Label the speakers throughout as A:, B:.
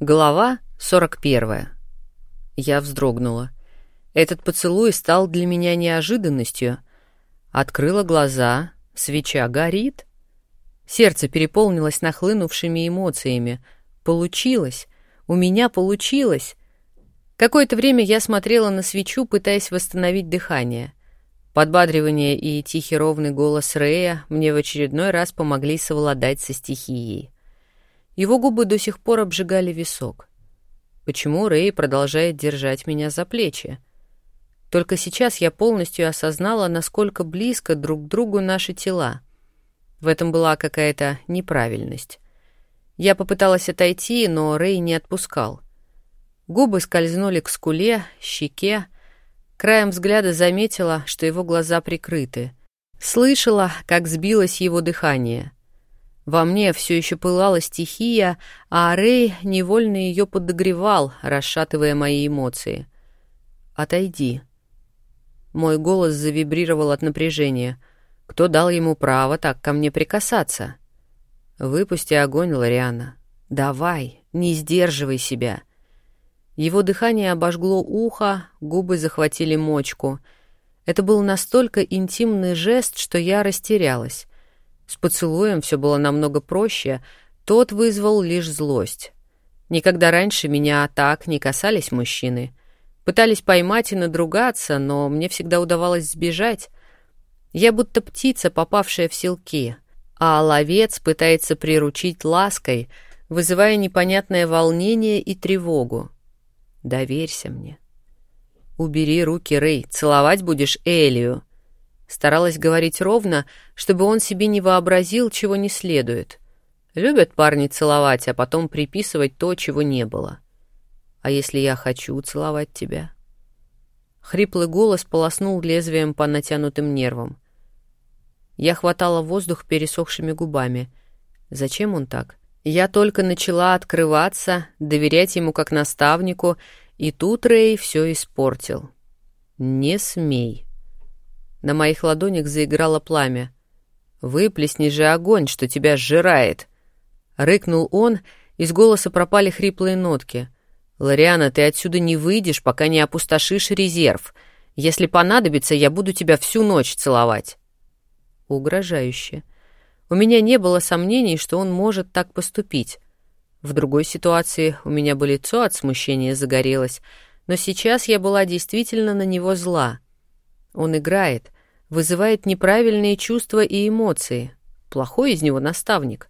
A: Глава 41. Я вздрогнула. Этот поцелуй стал для меня неожиданностью. Открыла глаза, свеча горит. Сердце переполнилось нахлынувшими эмоциями. Получилось! У меня получилось! Какое-то время я смотрела на свечу, пытаясь восстановить дыхание. Подбадривание и тихий ровный голос Рея мне в очередной раз помогли совладать со стихией. Его губы до сих пор обжигали висок. Почему Рэй продолжает держать меня за плечи? Только сейчас я полностью осознала, насколько близко друг к другу наши тела. В этом была какая-то неправильность. Я попыталась отойти, но Рэй не отпускал. Губы скользнули к скуле, щеке. Краем взгляда заметила, что его глаза прикрыты. Слышала, как сбилось его дыхание — во мне все еще пылала стихия, а Рэй невольно ее подогревал, расшатывая мои эмоции. «Отойди». Мой голос завибрировал от напряжения. Кто дал ему право так ко мне прикасаться? «Выпусти огонь, Лориана. Давай, не сдерживай себя». Его дыхание обожгло ухо, губы захватили мочку. Это был настолько интимный жест, что я растерялась. С поцелуем все было намного проще, тот вызвал лишь злость. Никогда раньше меня так не касались мужчины. Пытались поймать и надругаться, но мне всегда удавалось сбежать. Я будто птица, попавшая в селки, а ловец пытается приручить лаской, вызывая непонятное волнение и тревогу. Доверься мне. Убери руки, Рэй, целовать будешь Элию. Старалась говорить ровно, чтобы он себе не вообразил, чего не следует. Любят парни целовать, а потом приписывать то, чего не было. А если я хочу целовать тебя? Хриплый голос полоснул лезвием по натянутым нервам. Я хватала воздух пересохшими губами. Зачем он так? Я только начала открываться, доверять ему как наставнику, и тут Рэй все испортил. «Не смей», на моих ладонях заиграло пламя. «Выплесни же огонь, что тебя сжирает!» Рыкнул он, из голоса пропали хриплые нотки. «Лориана, ты отсюда не выйдешь, пока не опустошишь резерв. Если понадобится, я буду тебя всю ночь целовать». Угрожающе. У меня не было сомнений, что он может так поступить. В другой ситуации у меня бы лицо от смущения загорелось, но сейчас я была действительно на него зла — он играет, вызывает неправильные чувства и эмоции. Плохой из него наставник.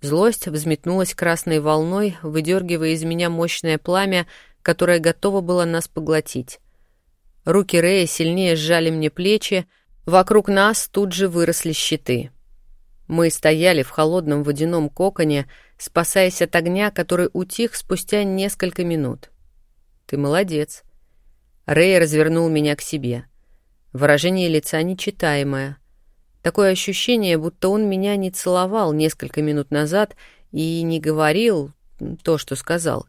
A: Злость взметнулась красной волной, выдергивая из меня мощное пламя, которое готово было нас поглотить. Руки Рэя сильнее сжали мне плечи, вокруг нас тут же выросли щиты. Мы стояли в холодном водяном коконе, спасаясь от огня, который утих спустя несколько минут. «Ты молодец», Рэй развернул меня к себе. Выражение лица нечитаемое. Такое ощущение, будто он меня не целовал несколько минут назад и не говорил то, что сказал.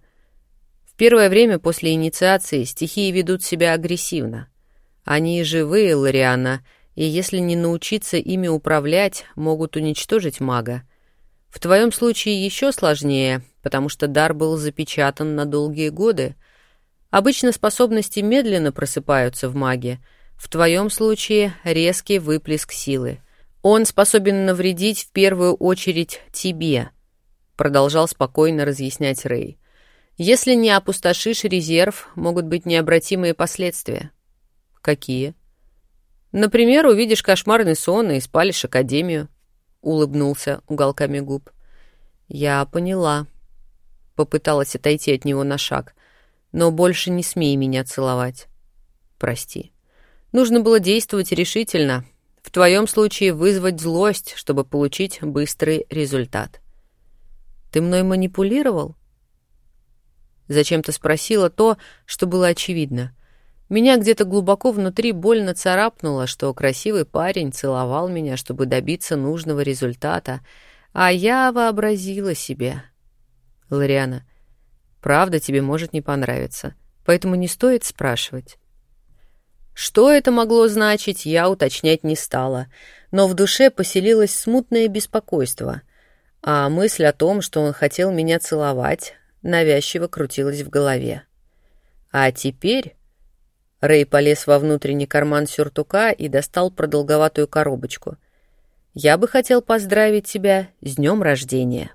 A: В первое время после инициации стихии ведут себя агрессивно. Они живые, Лориана, и если не научиться ими управлять, могут уничтожить мага. В твоем случае еще сложнее, потому что дар был запечатан на долгие годы — Обычно способности медленно просыпаются в маге. В твоем случае резкий выплеск силы. Он способен навредить в первую очередь тебе, продолжал спокойно разъяснять Рэй. Если не опустошишь резерв, могут быть необратимые последствия. Какие? Например, увидишь кошмарный сон и спалишь академию, улыбнулся уголками губ. Я поняла. Попыталась отойти от него на шаг. Но больше не смей меня целовать. Прости. Нужно было действовать решительно. В твоем случае вызвать злость, чтобы получить быстрый результат. Ты мной манипулировал? Зачем-то спросила то, что было очевидно. Меня где-то глубоко внутри больно царапнуло, что красивый парень целовал меня, чтобы добиться нужного результата, а я вообразила себе. Лориана, Правда тебе может не понравиться, поэтому не стоит спрашивать. Что это могло значить, я уточнять не стала, но в душе поселилось смутное беспокойство, а мысль о том, что он хотел меня целовать, навязчиво крутилась в голове. А теперь... Рэй полез во внутренний карман сюртука и достал продолговатую коробочку. «Я бы хотел поздравить тебя с днем рождения».